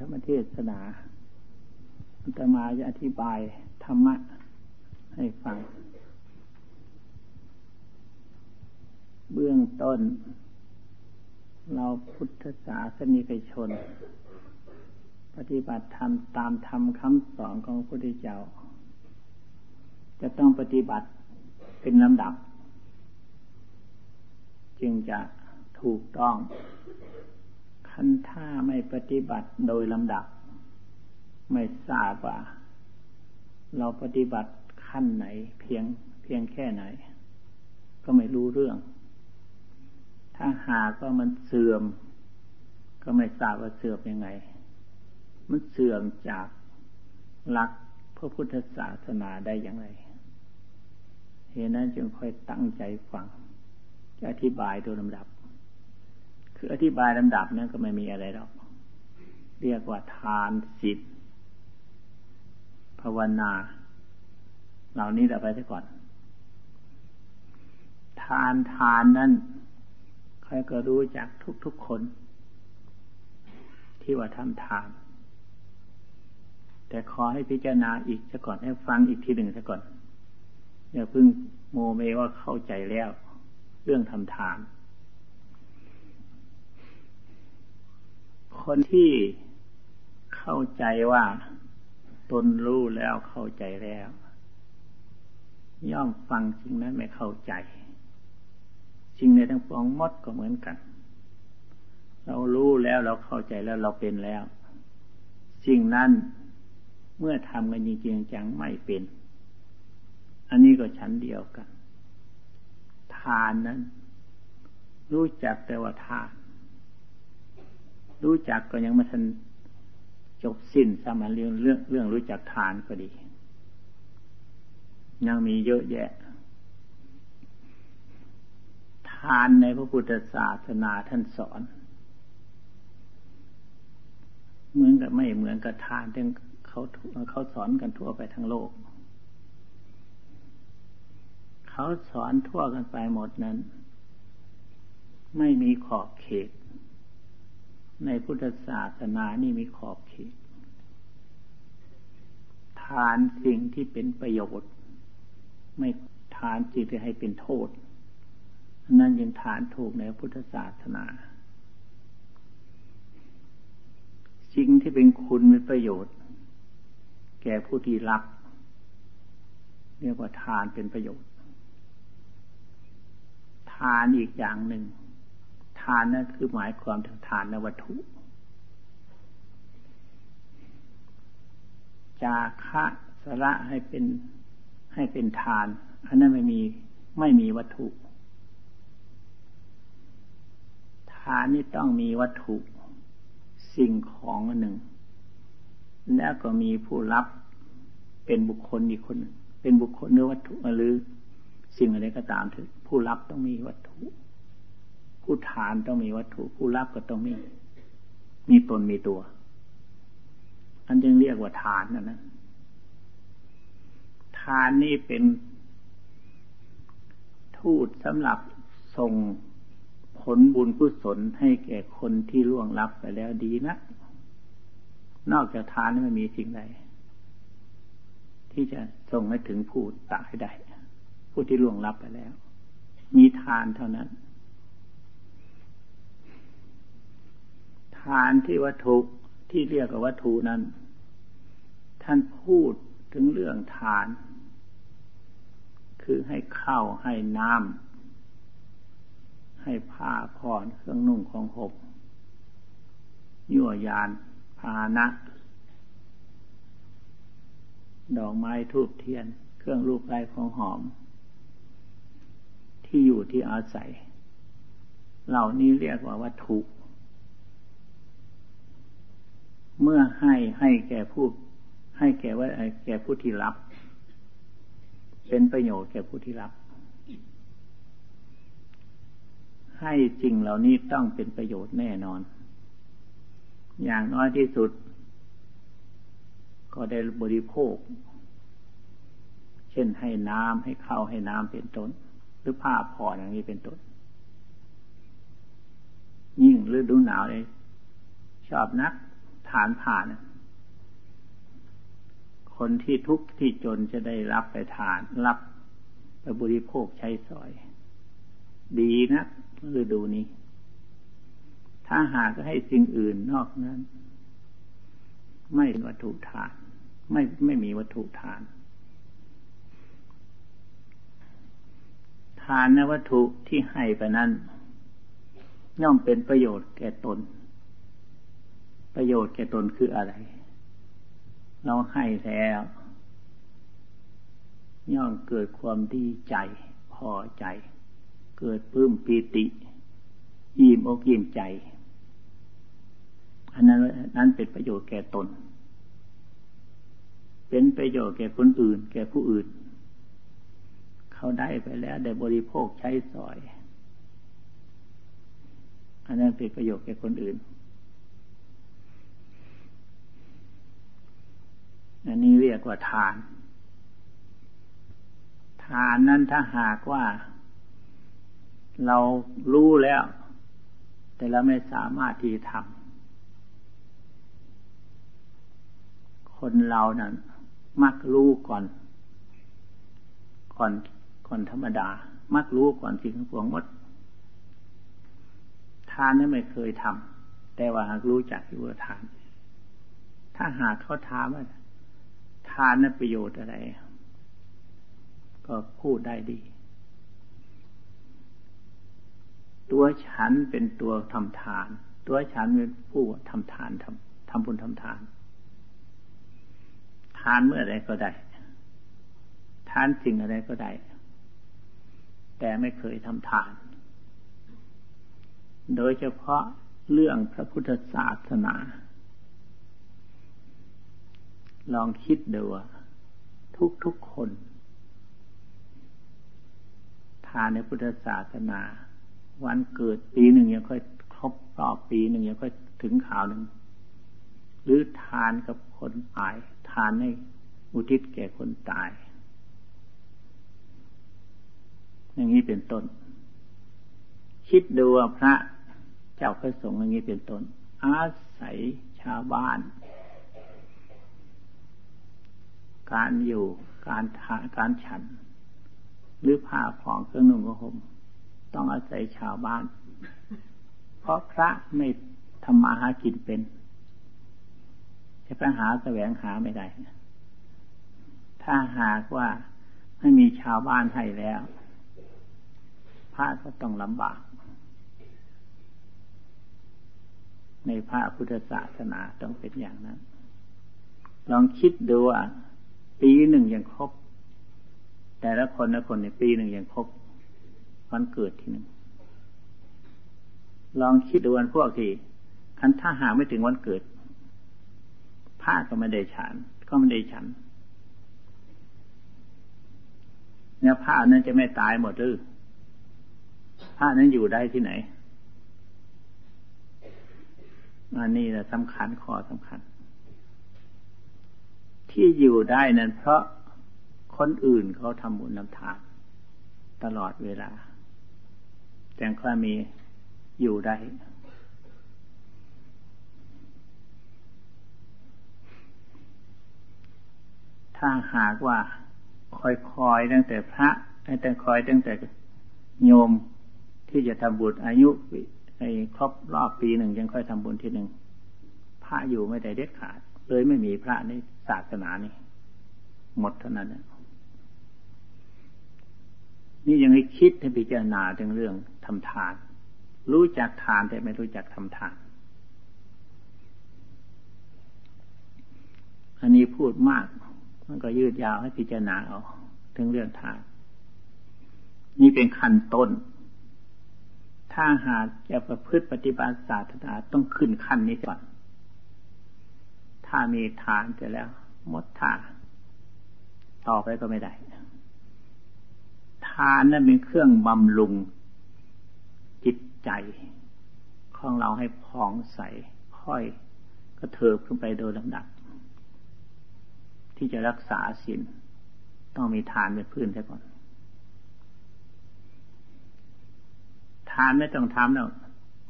ธรรมเทศนาอัตมาจะอธิบายธรรมะให้ฟัง เบื้องต้น เราพุทธศาสนิกชน ปฏิบัติธรรมตามธรรมคำสอนของพระพุทธเจ้า จะต้องปฏิบัติเป็นลำดับ จึงจะถูกต้อง คันถ้าไม่ปฏิบัติโดยลำดับ ไม่ทราบว่า เราปฏิบัติขั้นไหน เพียงเพียงแค่ไหน ก็ไม่รู้เรื่อง ถ้าหากว่ามันเสื่อม ก็ไม่ทราบว่าเสื่อมยังไง มันเสื่อมจากหลักพระพุทธศาสนาได้อย่างไรเหตุนั้นจึงค่อยตั้งใจฟัง จะอธิบายโดยลำดับ คืออธิบายลำดับนั้นก็ไม่มีอะไรหรอก เรียกว่าทานศีลภาวนา เหล่านี้เราไปซะก่อน ทานทานนั้นใครก็รู้จักทุกๆคน ที่ว่าทำทาน แต่ขอให้พิจารณาอีกซะก่อนให้ฟังอีกทีหนึ่งซะก่อนอย่าเพิ่งโมเมว่าเข้าใจแล้ว เรื่องทำทาน คนที่เข้าใจว่าตนรู้แล้วเข้าใจแล้ว ย่อมฟังสิ่งนั้นไม่เข้าใจสิ่งในทั้งปวงมดก็เหมือนกัน เรารู้แล้วเราเข้าใจแล้วเราเป็นแล้ว สิ่งนั้นเมื่อทำกันจริงๆจังไม่เป็น อันนี้ก็ชั้นเดียวกัน ทานนั้น รู้จักแต่ว่าทาน รู้จักก็ยังไม่ทันจบสิ้นสมาเรื่องเรื่องเรื่องรู้จักทานก็ดี ยังมีเยอะแยะ ทานในพระพุทธศาสนาท่านสอน เหมือนกับไม่เหมือนกับทานที่เขาเขาสอนกันทั่วไปทั้งโลก เขาสอนทั่วกันไปหมดนั้น ไม่มีขอบเขต ในพุทธศาสนานี่มีขอบเขต ทานสิ่งที่เป็นประโยชน์ ไม่ทานสิ่งที่ให้เป็นโทษ นั่นยังฐานถูกในพุทธศาสนา สิ่งที่เป็นคุณเป็นประโยชน์ แก่ผู้ที่รัก เรียกว่าทานเป็นประโยชน์ ทานอีกอย่างหนึ่ง ทานนั่นคือหมายความถึงทานนวัตถุ จาคะสระให้เป็นให้เป็นทาน อันนั้นไม่มีไม่มีวัตถุ ทานนี่ต้องมีวัตถุ สิ่งของอันหนึ่ง แล้วก็มีผู้รับเป็นบุคคลอีกคนหนึ่งเป็นบุคคลเนื้อวัตถุหรือสิ่งอะไรก็ตามเถอะผู้รับต้องมีวัตถุ ผู้ทานต้องมีวัตถุ ผู้รับก็ต้องมี มีตนมีตัว อันจึงเรียกว่าทานนั่นนะทานนี่เป็นทูตสำหรับส่งผลบุญกุศลให้แก่คนที่ล่วงลับไปแล้วดีนะ นอกจากทานไม่มีสิ่งใดที่จะส่งให้ถึงผู้ตายได้ ผู้ที่ล่วงลับไปแล้ว มีทานเท่านั้น ทานที่วัตถุที่เรียกว่าวัตถุนั้น ท่านพูดถึงเรื่องทาน คือให้ข้าวให้น้ำให้ผ้าผ่อนเครื่องนุ่งของหกยั่วยานพานะดอกไม้ทูบเทียน เครื่องรูปไร้ของหอม ที่อยู่ที่อาศัย เหล่านี้เรียกว่าวัตถุ เมื่อให้ให้แก่ผู้ให้แก่ว่าแก่ผู้ที่รับ เป็นประโยชน์แก่ผู้ที่รับ ให้จริงเหล่านี้ต้องเป็นประโยชน์แน่นอน อย่างน้อยที่สุด ก็ได้บริโภค เช่นให้น้ำให้ข้าวให้น้ำเป็นต้น หรือผ้าผ่อนอย่างนี้เป็นต้น ยิ่งฤดูหนาวเลยชอบนักานผ่านคนที่ทุกข์ที่จนจะได้รับไปทาน รับไปบริโภคใช้สอย ดีนะฤดูนี้ ถ้าหากให้สิ่งอื่นนอกนั้น ไม่วัตถุทาน ไม่ไม่มีวัตถุทาน ทานนวัตถุที่ให้ไปนั้นย่อมเป็นประโยชน์แก่ตน ประโยชน์แก่ตนคืออะไร เราให้แล้วย่อมเกิดความดีใจพอใจ เกิดปลื้มปีติอิ่มอกอิ่มใจ อันนั้นนั้นเป็นประโยชน์แก่ตน เป็นประโยชน์แก่คนอื่น แก่ผู้อื่น เขาได้ไปแล้วได้บริโภคใช้สอย อันนั้นเป็นประโยชน์แก่คนอื่น อันนี้เรียกว่าทาน ทานนั้นถ้าหากว่า เรารู้แล้ว แต่เราไม่สามารถที่ทำคนเรานั้น มักรู้ก่อน ก่อนก่อนธรรมดา มักรู้ก่อนสิ่งทั้งปวงหมด ทานนั้นไม่เคยทำแต่ว่าหากรู้จักที่ว่าทาน ถ้าหากเขาถามว่า ทานนั้นประโยชน์อะไร ก็พูดได้ดี ตัวฉันเป็นตัวทำทาน ตัวฉันเป็นผู้ทำทานทำทำบุญทำทาน ทานเมื่อไรก็ได้ ทานสิ่งอะไรก็ได้ แต่ไม่เคยทำทาน โดยเฉพาะเรื่องพระพุทธศาสนา ลองคิดดูว่าทุกทุกคน ทานในพุทธศาสนา วันเกิดปีหนึ่งยังค่อยครบรอบปีหนึ่งยังค่อยถึงข่าวหนึ่ง หรือทานกับคนตาย ทานให้อุทิศแก่คนตาย อย่างนี้เป็นต้น คิดดูว่าพระเจ้าพระสงฆ์อย่างนี้เป็นต้น อาศัยชาวบ้าน การอยู่การทาการฉัน หรือผ้าผ่องเครื่องนุ่งกระห่มต้องอาศัยชาวบ้าน เพราะพระไม่ทำมาหากินเป็นจะไปหาแสวงหาไม่ได้ ถ้าหากว่าไม่มีชาวบ้านให้แล้ว พระก็ต้องลำบาก ในพระพุทธศาสนาต้องเป็นอย่างนั้น ลองคิดดูว่า ปีหนึ่งยังครบ แต่ละคนละคนในปีหนึ่งยังครบวันเกิดที่หนึ่งลองคิดดูวันพวกที่คันถ้าหาไม่ถึงวันเกิดผ้าก็ไม่ได้ฉัน ก็ไม่ได้ฉันเนี่ยผ้านั้นจะไม่ตายหมดหรือผ้านั้นอยู่ได้ที่ไหนอันนี้แหละสำคัญข้อสำคัญ ที่อยู่ได้นั้นเพราะคนอื่นเขาทำบุญนำทานตลอดเวลาแต่ก็มีอยู่ได้ ถ้าหากว่าคอยๆตั้งแต่พระตั้งแต่คอยตั้งแต่โยมที่จะทำบุญอายุให้ครบรอบปีหนึ่งยังค่อยทำบุญทีหนึ่งพระอยู่ไม่ได้เด็ดขาด เลยไม่มีพระใน ศาสนานี่หมดเท่านั้นนี่ยังให้คิดให้พิจารณาถึงเรื่องทำทาน รู้จักทานแต่ไม่รู้จักทำทาน อันนี้พูดมาก มันก็ยืดยาวให้พิจารณาเอาถึงเรื่องทาน นี่เป็นขั้นต้น ถ้าหากจะประพฤติปฏิบัติศาสนาต้องขึ้นขั้นนี้ก่อน ถ้ามีทานเสร็จแล้วหมดทานต่อไปก็ไม่ได้ ทานนั้นเป็นเครื่องบำรุงจิตใจ ของเราให้พองใส ค่อยกระเถิบขึ้นไปโดยลำดับ ที่จะรักษาศีลต้องมีทานเป็นพื้นใช่ก่อน ทานไม่ต้องทำแล้ว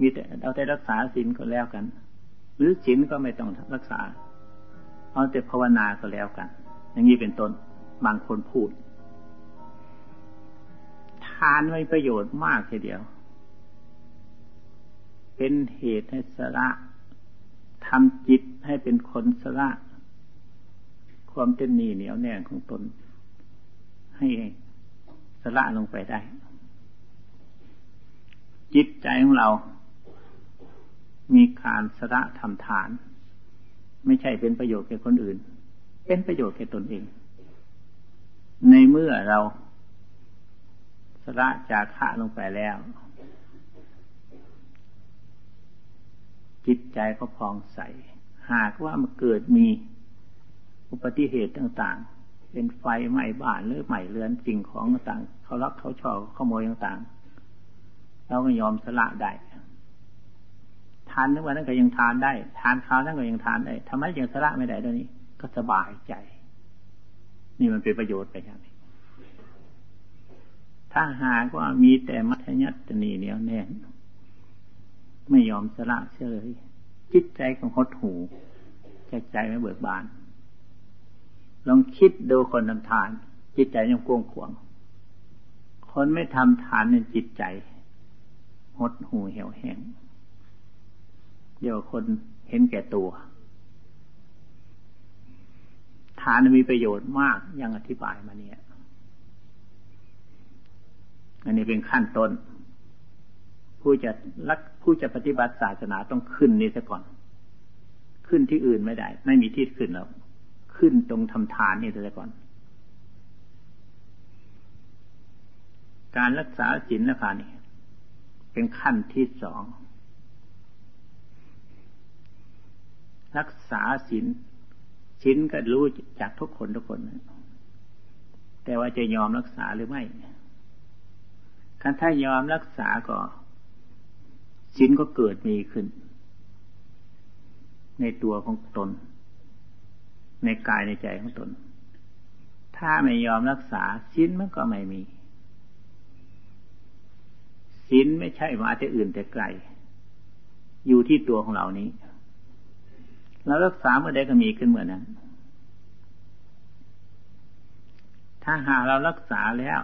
มีแต่เราได้รักษาศีลก็แล้วกัน หรือศีลก็ไม่ต้องรักษา เอาแต่ภาวนาก็แล้วกัน อย่างนี้เป็นต้นบางคนพูด ทานไมีประโยชน์มากทีเดียว เป็นเหตุให้สละทำจิตให้เป็นคนสละความเจนนีเหนียวแน่นของตน ให้สละลงไปได้ จิตใจของเรา มีการสละทำทาน ไม่ใช่เป็นประโยชน์แก่คนอื่น เป็นประโยชน์แก่ตนเอง ในเมื่อเราสละจากขะลงไปแล้ว จิตใจก็พองใส หากว่ามันเกิดมีอุบัติเหตุต่างๆ เป็นไฟไหม้บ้านหรือไหม้เรือนสิ่งของต่างๆเขารักเขาชอบขโมยต่างๆเราก็ยอมสละได้ ทานทั้งวันนั้นก็ยังทานได้ ทานข้าวนั้นก็ยังทานได้ทำไมยังสละไม่ได้ตอนนี้ ก็สบายใจ นี่มันเป็นประโยชน์ไปอย่างนี้ถ้าหากว่ามีแต่มัธยัตนีเหนียวแน่นไม่ยอมสละเฉยจิตใจของหดหูใจใจไม่เบิกบาน ลองคิดดูคนทำทาน จิตใจยังกวงขวง คนไม่ทำทานในจิตใจหดหูเหี่ยวแห้ง เดียวคนเห็นแก่ตัว ทานมีประโยชน์มากยังอธิบายมาเนี่ย อันนี้เป็นขั้นต้น ผู้จะรักผู้จะปฏิบัติศาสนาต้องขึ้นนี้ซะก่อน ขึ้นที่อื่นไม่ได้ ไม่มีที่ขึ้นแล้ว ขึ้นตรงทำทานนี่ซะก่อนการรักษาศีลนะคะนี่เป็นขั้นที่สอง รักษาศีลศีลก็รู้จากทุกคนทุกคน แต่ว่าจะยอมรักษาหรือไม่คันถ้ายอมรักษาก็ศีลก็เกิดมีขึ้น ในตัวของตน ในกายในใจของตน ถ้าไม่ยอมรักษาศีลมันก็ไม่มีศีลไม่ใช่มาแต่อื่นแต่ไกล อยู่ที่ตัวของเรานี้ เรารักษาเมื่อใดก็มีขึ้นเมื่อนั้น ถ้าหาเรารักษาแล้ว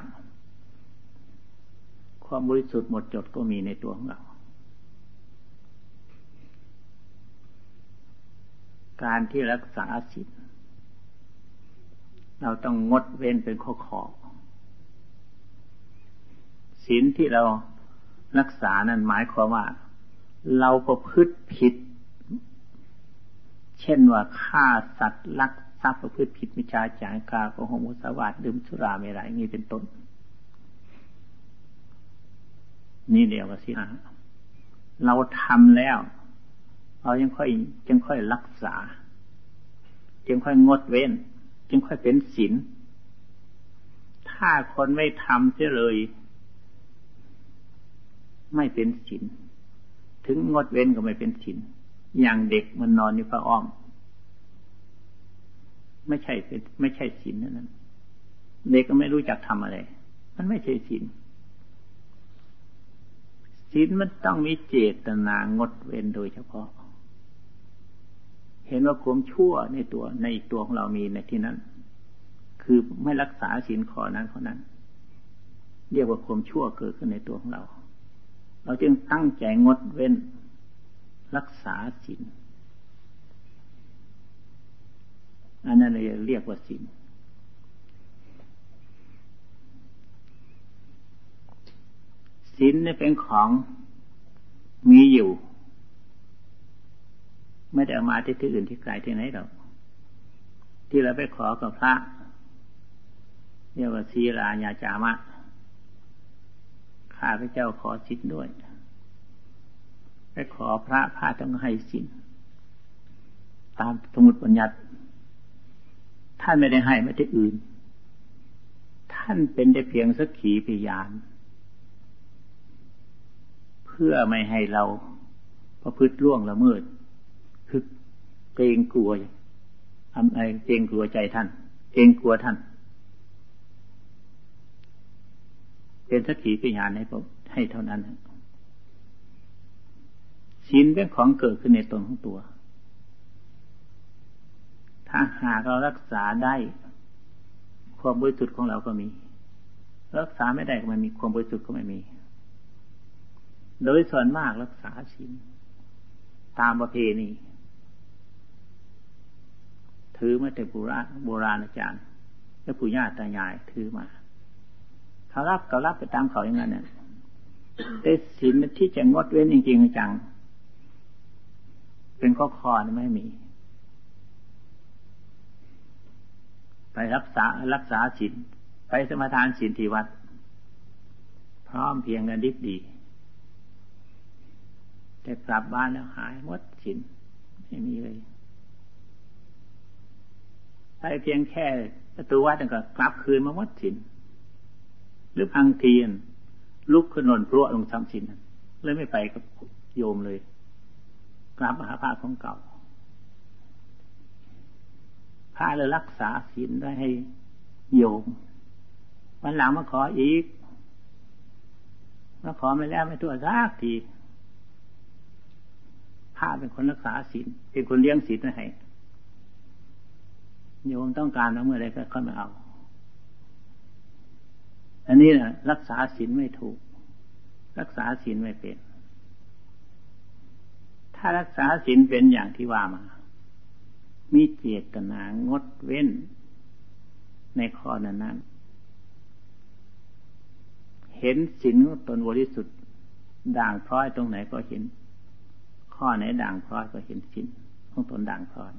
ความบริสุทธิ์หมดจดก็มีในตัวของเรา การที่รักษาศีลเราต้องงดเว้นเป็นข้อขอศีลที่เรารักษานั้นหมายความว่า เราประพฤติผิด เช่นว่าฆ่าสัตว์ลักทรัพย์ประพฤติผิดมิจฉาจารกาโกหกมุสาวาทดื่มสุราเมรัยนี่เป็นต้น นี่เดียวกับสิเราทำแล้ว เรายังค่อยจึงค่อยรักษาจึงค่อยงดเว้นจึงค่อยเป็นศีลถ้าคนไม่ทำเสียเลย ไม่เป็นศีลถึงงดเว้นก็ไม่เป็นศีล อย่างเด็กมันนอนอยู่พระอ้อม ไม่ใช่ไม่ใช่ศีลนั่นนั้นเด็กก็ไม่รู้จักทำอะไร มันไม่ใช่ศีลศีลมันต้องมีเจตนางดเว้นโดยเฉพาะ เห็นว่าความชั่วในตัวในตัวของเรามีในที่นั้น คือไม่รักษาศีลข้อนั้นข้อนั้น เรียกว่าความชั่วเกิดขึ้นในตัวของเรา เราจึงตั้งใจงดเว้น รักษาศีลอันนั้นเลยเรียกว่าศีลศีลนี่เป็นของมีอยู่ ไม่ได้เอามาที่ที่อื่นที่ไกลที่ไหนหรอกที่เราไปขอกับพระเรียกว่าศีลาญาจามะข้าพระเจ้าขอสิทธิ์ด้วย ไปขอพระพระต้องให้สินตามสมุดบัญญัติ ท่านไม่ได้ให้ไมาที่อื่น ท่านเป็นได้เพียงสักขีพยาน เพื่อไม่ให้เราประพฤติล่วงละเมิดคือเกรงกลัวทำอะไรเกรงกลัวใจท่าน เกรงกลัวท่าน เป็นสักขีพยานให้ให้เท่านั้น ศีลเป็นของเกิดขึ้นในตนของตัว ถ้าหากเรารักษาได้ ความบริสุทธิ์ของเราก็มี รักษาไม่ได้ก็ไม่มีความบริสุทธิ์ก็ไม่มี โดยส่วนมากรักษาศีลตามประเพณีถือมาแต่โบราณโบราณอาจารย์และปู่ย่าตายายถือมาเขารับก็รับไปตามเขาอย่างนั้นเนี่ยแต่ศีลที่จะงดเว้นจริงๆจัง เป็นข้อคอไม่มี ไปรักษารักษาศีลไปสมาทานศีลที่วัด พร้อมเพียงกันดิบดีแต่กลับบ้านแล้วหายหมดศีลไม่มีเลยไปเพียงแค่ประตูวัดก็กลับคืนมาหมดศีลหรือพังเทียนลุกขึ้นนอนพรวลงทำสินเลยไม่ไปกับโยมเลย กราบมหาพระของเก่าพระเลยรักษาศีลได้ให้โยมวันหลังมาขออีกมาขอไม่แล้วไม่ตัวซักทีพระเป็นคนรักษาศีลเป็นคนเลี้ยงศีลให้โยมต้องการแล้วเมื่อไรก็ค่อยมาเอา อันนี้นะรักษาศีลไม่ถูก รักษาศีลไม่เป็น ถ้ารักษาศีลเป็นอย่างที่ว่ามา มีเจตนางดเว้น ในข้อนั้นนั้นเห็นศีลตนบริสุทธิ์ ด่างพร้อยตรงไหนก็เห็น ข้อไหนด่างพร้อยก็เห็นศีลของตนด่างพร้อย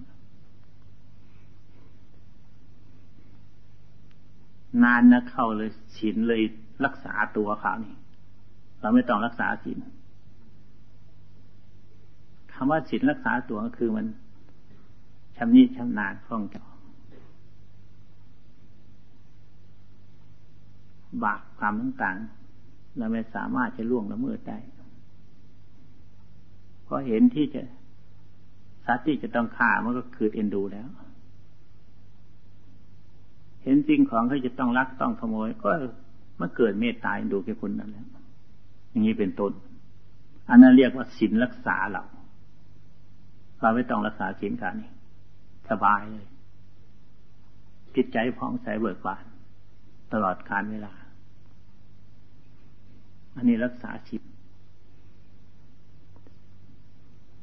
นานนะเข้าเลยศีลเลยรักษาตัวเขานี่ เราไม่ต้องรักษาศีล คำว่าศีลรักษาตัวก็คือมันชำนิชำนาญคล่องจอบาปความต่างๆ เราไม่สามารถจะล่วงละเมิดได้ เพราะเห็นที่จะสัตว์ที่จะต้องฆ่ามันก็คือเอ็นดูแล้ว เห็นสิ่งของเขาจะต้องรักต้องขโมย ก็มันเกิดเมตตาดูแก่คุณนั่นแหละอย่างนี้เป็นต้น อันนั้นเรียกว่าศีลรักษาเรา เราไม่ต้องรักษาศีลการนี้สบายเลยจิตใจพองใสเบิกบาน ตลอดการเวลา อันนี้รักษาศีล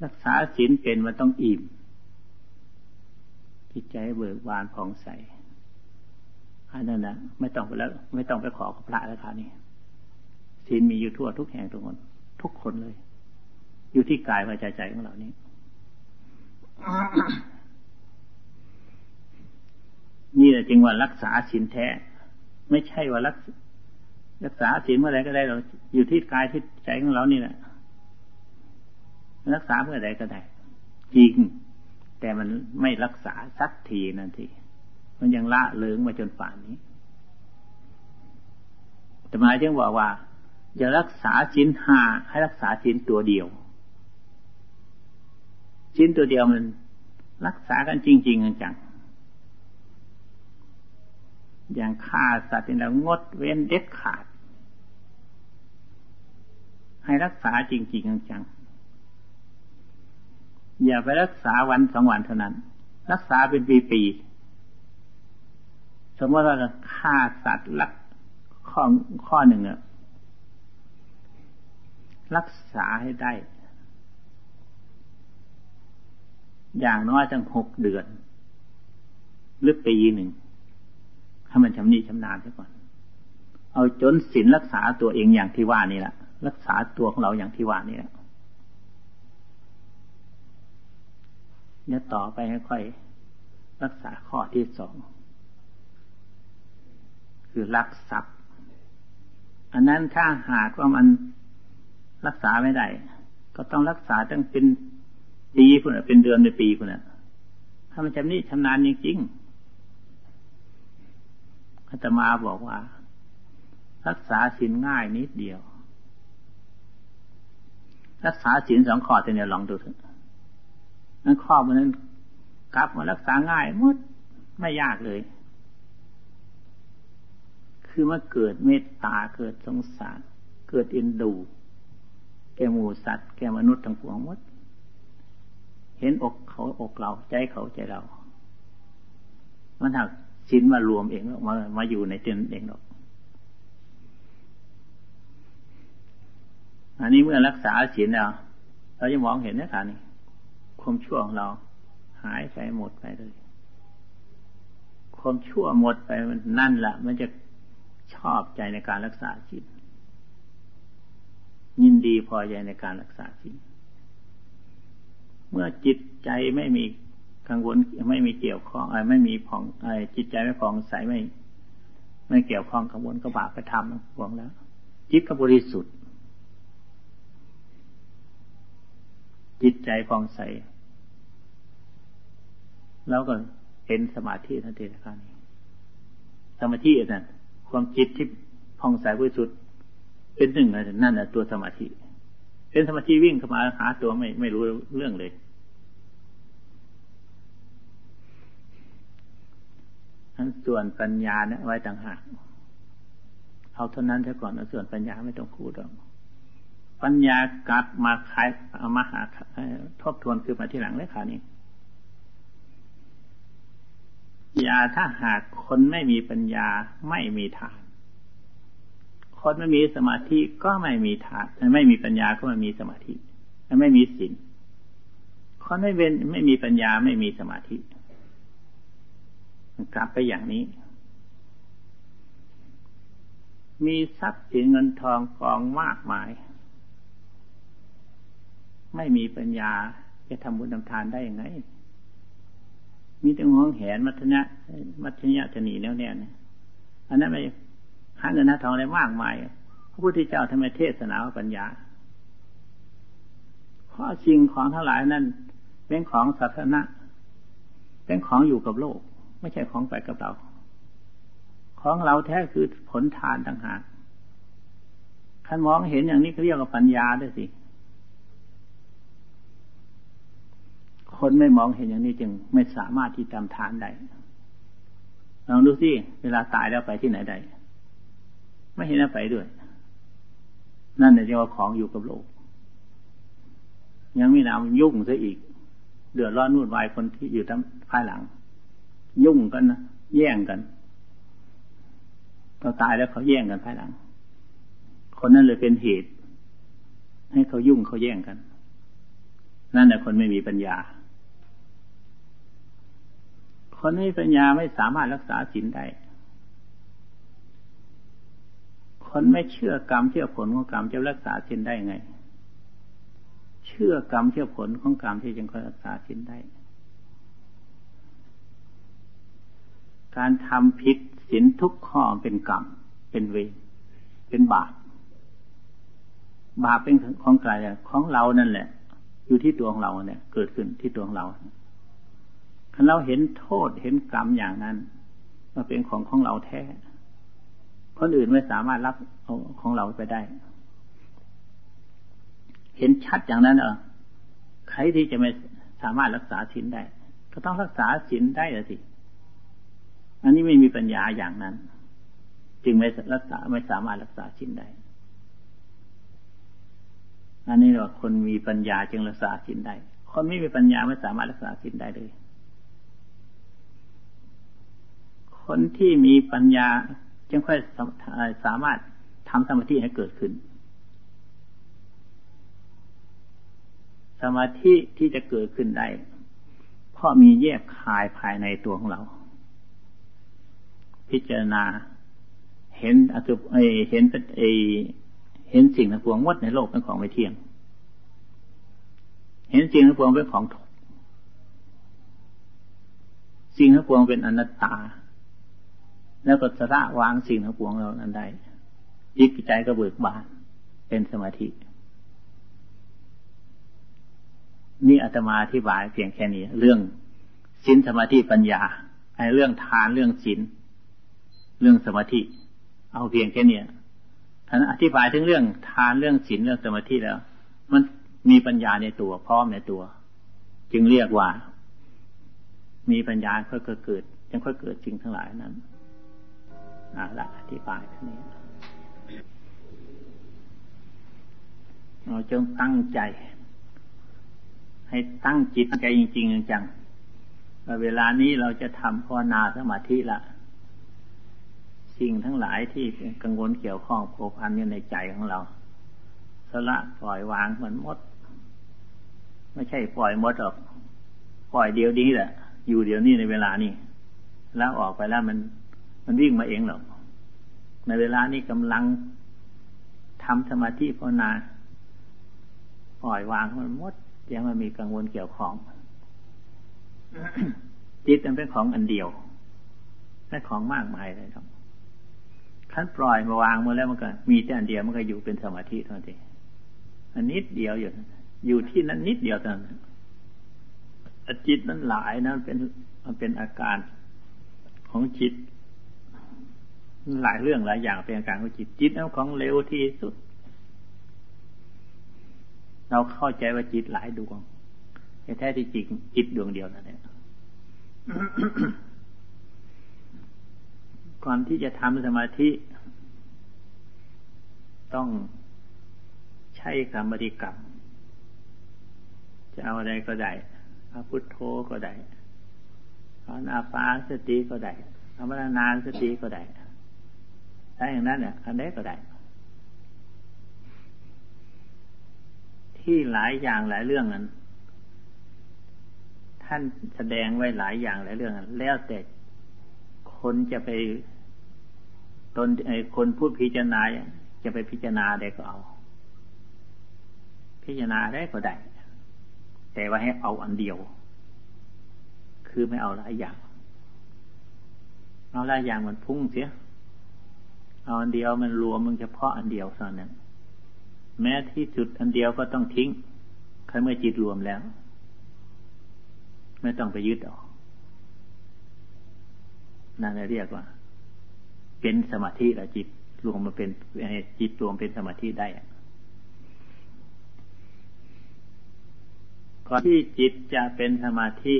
รักษาศีลเป็นมันต้องอิ่ม จิตใจเบิกบานผ่องใสอันนั้นนะไม่ต้องไปแล้ว ไม่ต้องไปขอกับพระแล้วครับนี่ศีลมีอยู่ทั่วทุกแห่งทุกคน ทุกคนเลย อยู่ที่กายวาจาใจของเรานี้ นี่แหละจึงว่ารักษาศีลแท้ ไม่ใช่ว่ารักรักษาศีลเมื่อไรก็ได้เราอยู่ที่กายที่ใจของเรานี่แหละรักษาเมื่อไรก็ได้ จริง แต่มันไม่รักษาสักทีนั่นทีมันยังละเลิงมาจนป่านนี้แต่มายถึงบอกว่าอย่ารักษาชิ้นห้าให้รักษาชิ้นตัวเดียว ชิ้นตัวเดียวมันรักษากันจริง ๆ จังอย่างฆ่าสัตว์นี่แล้วงดเว้นเด็ดขาด ให้รักษาจริง ๆ จังอย่าไปรักษาวันสองวันเท่านั้น รักษาเป็นปีๆสมมติว่าฆ่าสัตว์ลักข้อข้อหนึ่งอะรักษาให้ได้ อย่างน้อยตั้งหกเดือนหรือปีหนึ่งให้มันชำนิชำนาญซะก่อน เอาจนศีลรักษาตัวเองอย่างที่ว่านี่แหละรักษาตัวของเราอย่างที่ว่านี่แหละเนี่ยต่อไปค่อยรักษาข้อที่สองคือรักทรัพย์ อันนั้นถ้าหากว่ามันรักษาไม่ได้ก็ต้องรักษาตั้งเป็น ปีคุณเป็นเดือนในปีคุณถ้ามันชำนิชำนาญจริงๆอาตมาบอกว่า รักษาสินง่ายนิดเดียว รักษาสินสองข้อแต่เนี่ยลองดูเถอะนั้นข้อมันนั้นกลับมารักษาง่ายมดไม่ยากเลย คือมาเกิดเมตตาเกิดสงสาร เกิดอินดู แกหมูสัตว์ แกมนุษย์ทั้งปวงมด เห็นอกเขาอกเรา ใจเขาใจเรา มันหักศีลมารวมเองมามาอยู่ในตนเองหรอกอันนี้เมื่อรักษาศีลแล้วเราจะมองเห็นนะท่านี่ความชั่วของเรา หายไปหมดไปเลย ความชั่วหมดไปมันั่นแหละมันจะชอบใจในการรักษาศีลยินดีพอใจในการรักษาศีล เมื่อจิตใจไม่มีกังวลไม่มีเกี่ยวข้องอะไม่มีผ่องอะไรจิตใจไม่ผ่องใสไม่ ไม่เกี่ยวข้องกังวลก็บาปไปทำหวงแล้ว จิตก็บริสุทธิ์ จิตใจผ่องใส แล้วก็เห็นสมาธิทันทีนะครับนี้สมาธินั่นความจิตที่ผ่องใสบริสุทธิ์เป็นหนึ่งนั่นแหละตัวสมาธิ เป็นสมาธิวิ่งเข้ามาหาตัวไม่ไม่รู้เรื่องเลย ทั้งส่วนปัญญาเนี่ยไว้ต่างหาก เอาเท่านั้นเท่าก่อนส่วนปัญญาไม่ต้องพูดหรอก ปัญญากลับมาคายเอามาหาทบทวนคือมาที่หลังเลยค่ะนี่ยาถ้าหากคนไม่มีปัญญาไม่มีทาน คนไม่มีสมาธิก็ไม่มีทานไม่มีปัญญาก็ไม่มีสมาธิไม่มีศีลคนไม่เป็นไม่มีปัญญาไม่มีสมาธิกลับไปอย่างนี้ มีทรัพย์สินเงินทองกองมากมาย ไม่มีปัญญาจะทำบุญทำทานได้ยังไง มีแต่งวงแหนมัทนะมัทยะจะหนีแน่วแน่เนี่ยอันนั้นไม่ หาเงินหาทองอะไรมากมาย พระพุทธเจ้าทำไมเทศนาปัญญา เพราะสิ่งของทั้งหลายนั้นเป็นของสาธารณะ เป็นของอยู่กับโลก ไม่ใช่ของไปกับเรา ของเราแท้คือผลทานต่างหากท่านมองเห็นอย่างนี้เขาเรียกว่าปัญญาด้วยสิ คนไม่มองเห็นอย่างนี้จึงไม่สามารถที่ทำทานได้ลองดูสิ เวลาตายแล้วไปที่ไหนได้ ไม่เห็นไปด้วย นั่นเรียกว่าของอยู่กับโลก ยังมีน้ำยุ่งซะอีก เดือดร้อนนุ่นวายคนที่อยู่ทั้งภายหลัง ยุ่งกันนะแย่งกันเราตายแล้วเขาแย่งกันภายหลัง คนนั้นเลยเป็นเหตุ ให้เขายุ่งเขาแย่งกัน นั่นแหละคนไม่มีปัญญา คนไม่มีปัญญาไม่สามารถรักษาศีลได้ คนไม่เชื่อกรรมเชื่อผลของกรรมจะรักษาศีลได้ไง เชื่อกรรมเชื่อผลของกรรมที่จะคอยรักษาศีลได้ การทำผิดศีลทุกข้อเป็นกรรม เป็นเวรเป็นบาปบาปเป็นของใครของเรานั่นแหละ อยู่ที่ตัวของเราเนี่ย เกิดขึ้นที่ตัวของเราถ้าเราเห็นโทษเห็นกรรมอย่างนั้นว่าเป็นของของเราแท้ คนอื่นไม่สามารถรับของเราไปได้ เห็นชัดอย่างนั้นเออใครที่จะไม่สามารถรักษาศีลได้ ก็ต้องรักษาศีลได้สิ อันนี้ไม่มีปัญญาอย่างนั้น จึงไม่รักษาไม่สามารถรักษาชินได้ อันนี้เราคนมีปัญญาจึงรักษาชินได้ คนไม่มีปัญญาไม่สามารถรักษาชินได้เลย คนที่มีปัญญา จึงค่อยสามารถทำสมาธิให้เกิดขึ้น สมาธิที่จะเกิดขึ้นได้ เพราะมีแยกคายภายในตัวของเรา พิจารณา เห็นอสุไอเห็นเป็นไอเห็นสิ่งทั้งปวงวัดในโลกเป็นของไม่เที่ยง เห็นสิ่งทั้งปวงเป็นของทุกสิ่งทั้งปวงเป็นอนัตตา แล้วก็สระวางสิ่งทั้งปวงเรานั้นได้จิตใจก็เบิกบาน เป็นสมาธิ นี่อาตมาอธิบายเพียงแค่นี้ เรื่องสินสมาธิปัญญาไอ้เรื่องทานเรื่องศีลเรื่องสมาธิ เอาเพียงแค่นี้ท่านอธิบายถึงเรื่องทานเรื่องศีลเรื่องสมาธิแล้ว มันมีปัญญาในตัวพร้อมในตัว จึงเรียกว่า มีปัญญาค่อยเกิดยังค่อยเกิดจริงทั้งหลายนั้น อ่าละอธิบายแค่นี้ เราจงตั้งใจ ให้ตั้งจิตใจจริง ๆ จังเวลานี้เราจะทำภาวนาสมาธิละสิ่งทั้งหลายที่กังวลเกี่ยวข้องโผพันอยู่ในใจของเรา สละปล่อยวางเหมือนมด ไม่ใช่ปล่อยมดหรอก ปล่อยเดียวนี้แหละ อยู่เดียวนี้ในเวลานี้ แล้วออกไปแล้วมัน มันวิ่งมาเองหรอก ในเวลานี้กำลังทำสมาธิภาวนาปล่อยวางมันมด ยังมันมีกังวลเกี่ยวของ จิตมันเป็นของอันเดียวไม่ของมากมายเลยครับขั้นปล่อยมาวางมาแล้วมันก็ มีแต่อันเดียวมันก็อยู่เป็นสมาธิเท่านั้นอันนิดเดียวอยู่อยู่ที่นั้นนิดเดียวเท่านั้นจิตนั้นหลายนะมันเป็นมันเป็นอาการของจิต หลายเรื่องหลายอย่างเป็นอาการของจิตจิตนั้นของเร็วที่สุด เราเข้าใจว่าจิตหลายดวงแต่แท้ที่จริงจิตดวงเดียวนั่นแหละก่อนที่จะทำสมาธิ ต้องใช้คำบริกรรมจะเอาอะไรก็ได้เอาพุทโธก็ได้เอานาฟาสติก็ได้เอามรณานสติก็ได้ ถ้าอย่างนั้นเนี่ยอันใดก็ได้ ที่หลายอย่างหลายเรื่องนั้น ท่านแสดงไว้หลายอย่างหลายเรื่องแล้วแต่คนจะไปตนไอ้คนพูดพิจารณาจะไปพิจารณาได้ก็เอา พิจารณาได้ก็ได้ แต่ว่าให้เอาอันเดียว คือไม่เอาหลายอย่าง เอาหลายอย่างมันพุ่งเสีย เอาอันเดียวมันรวมมันเฉพาะอันเดียวเท่านั้นแม้ที่จุดอันเดียวก็ต้องทิ้งใครเมื่อจิตรวมแล้ว ไม่ต้องไปยึดออกนั่นเรียกว่า เป็นสมาธิแล้วจิตรวมมาเป็นจิตรวมเป็นสมาธิได้ก่อนที่จิตจะเป็นสมาธิ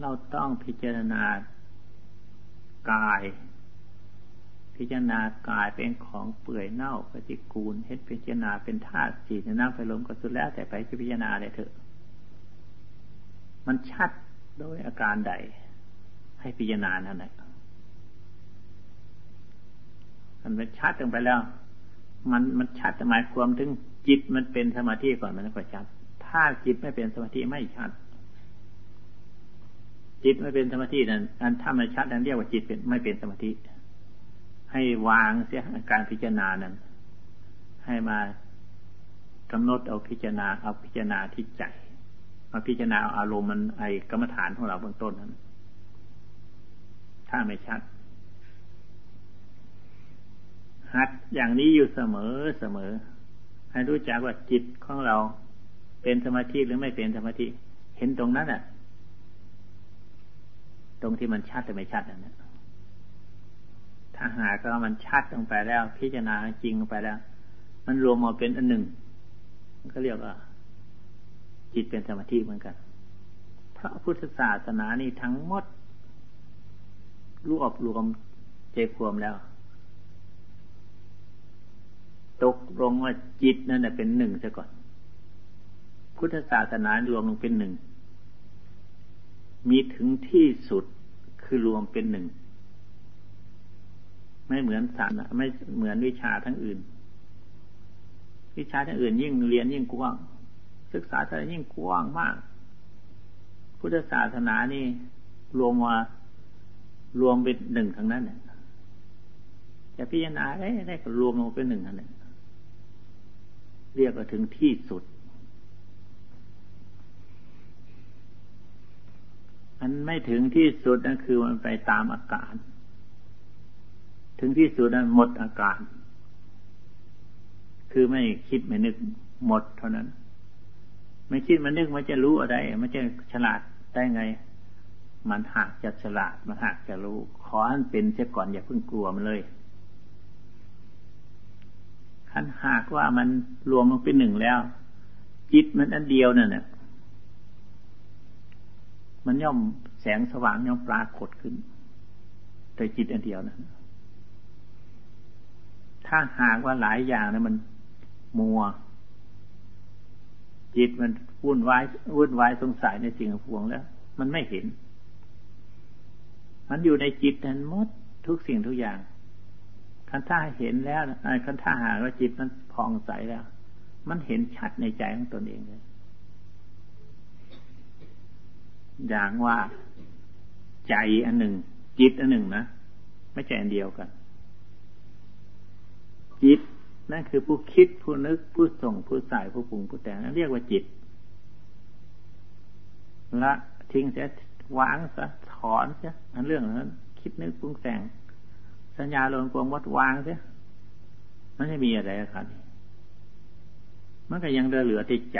เราต้องพิจารณากาย พิจารณากายเป็นของเปื่อยเน่าปฏิกูลเห็นพิจารณาเป็นธาตุสีน้ำไฟลมก็สุดแล้วแต่ไปพิจารณาเลยเถอะ มันชัดโดยอาการใด ให้พิจารณานั่นแหละมันเป็นชัดลงไปแล้ว มันมันชัดหมายความถึงจิตมันเป็นสมาธิก่อนมันก็ชัด ถ้าจิตไม่เป็นสมาธิไม่ชัด จิตไม่เป็นสมาธินั้นอันถ้ามันชัดนั้นเรียกว่าจิตเป็นไม่เป็นสมาธิ ให้วางเสียการพิจารณานั้น ให้มากำหนดเอาพิจารณาเอาพิจารณาที่ใจมาพิจารณาอารมณ์มันไอกรรมฐานของเราเบื้องต้นนั้น ถ้าไม่ชัด หัดอย่างนี้อยู่เสมอเสมอ ให้รู้จักว่าจิตของเราเป็นสมาธิหรือไม่เป็นสมาธิ เห็นตรงนั้นอะ ตรงที่มันชัดแต่ไม่ชัดนั่นแหละ ถ้าหากก็มันชัดลงไปแล้ว พิจารณาจริงลงไปแล้ว มันรวมมาเป็นอันหนึ่ง มันก็เรียกว่า จิตเป็นสมาธิเหมือนกัน พระพุทธศาสนานี่ทั้งหมดรวบรวมใจความแล้ว ตกลงว่าจิตนั่นเป็นหนึ่งซะก่อน พุทธศาสนารวมลงเป็นหนึ่งมีถึงที่สุดคือรวมเป็นหนึ่ง ไม่เหมือนสารไม่เหมือนวิชาทั้งอื่น วิชาทั้งอื่นยิ่งเรียนยิ่งกว้าง ศึกษาเท่ายิ่งกว้างมาก พุทธศาสนานี่รวมมารวมเป็นหนึ่งทั้งนั้นเนี่ยจะพิจารณาได้ได้ก็รวมลงเป็นหนึ่งทั้งนั้นเรียกว่าถึงที่สุดอันไม่ถึงที่สุดนั่นคือมันไปตามอาการ ถึงที่สุดนั้นหมดอาการ คือไม่คิดไม่นึกหมดเท่านั้น ไม่คิดไม่นึกมันจะรู้อะไร มันจะฉลาดได้ไง มันหากจะฉลาด มันหากจะรู้ ขอให้เป็นเสียก่อนอย่าเพิ่งกลัวมันเลยขันหากว่ามันรวมลงเป็นหนึ่งแล้ว จิตมันอันเดียวนั่นน่ะมันย่อมแสงสว่างย่อมปรากฏขึ้นโดยจิตอันเดียวนั้น ถ้าหากว่าหลายอย่างนะมันมัว จิตมันวุ่นวายวุ่นวายสงสัยในสิ่งพวงแล้ว มันไม่เห็น มันอยู่ในจิตนั้นหมดทุกสิ่งทุกอย่างคันถ้าเห็นแล้วคันถ้าหากว่าจิตมันพองใสแล้ว มันเห็นชัดในใจของตนเองเลยอย่างว่าใจอันหนึ่ง จิตอันหนึ่งนะไม่ใช่อันเดียวกัน จิตนั่นคือผู้คิดผู้นึกผู้ส่งผู้ใส่ผู้ปรุงผู้แต่งนั่นเรียกว่าจิตละทิ้งเสียวางซะถอนเสียอันเรื่องนั้นคิดนึกปรุงแต่ง สัญญาลมกวงวัดวางเสียมันจะมีอะไรครับมันก็ยังเหลือติดใจ